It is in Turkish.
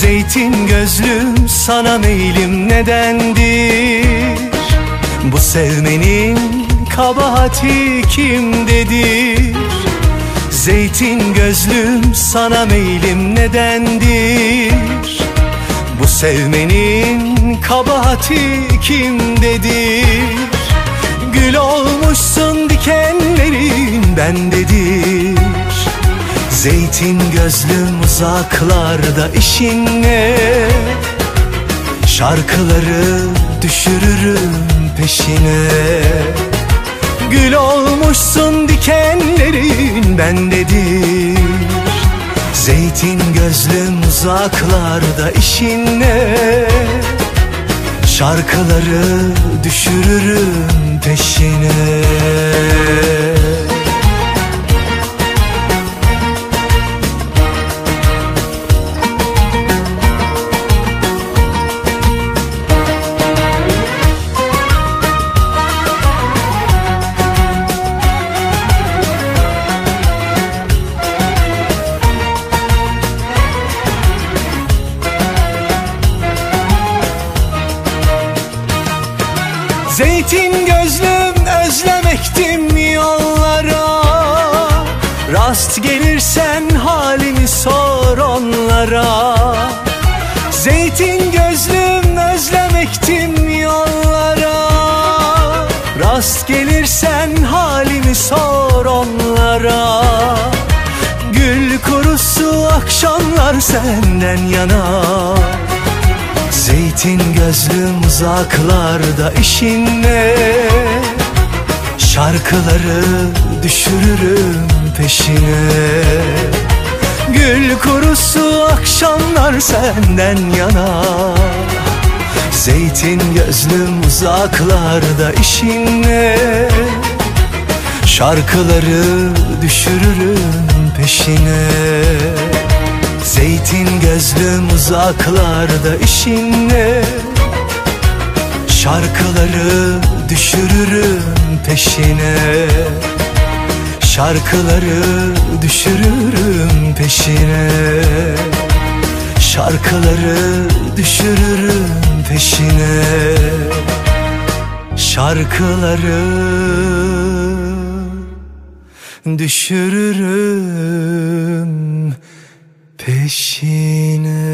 Zeytin gözlüm sana meylim nedendir? Bu sevmenin kabahati kimdedir Zeytin gözlüm sana meylim nedendir? Bu sevmenin kabahati kimdedir Gül olmuşsun dikenlerin bendedir Zeytin gözlüm uzaklarda işin ne Şarkıları düşürürüm peşine. Gül olmuşsun dikenlerin bendedir Zeytin gözlüm uzaklarda işin ne Şarkıları düşürürüm peşine Zeytin gözlüm özlemektim yollara. Rast gelirsen halimi sor onlara. Zeytin gözlüm özlemektim yollara. Rast gelirsen halimi sor onlara. Gül kurusu akşamlar senden yana Zeytin gözlüm uzaklarda işin ne Şarkıları düşürürüm peşine. Gül kurusu akşamlar senden yana. Zeytin gözlüm uzaklarda işin ne Şarkıları düşürürüm peşine Zeytin gözlüm uzaklarda işin ne Şarkıları düşürürüm peşine Şarkıları düşürürüm peşine Şarkıları düşürürüm peşine Şarkıları düşürürüm peşine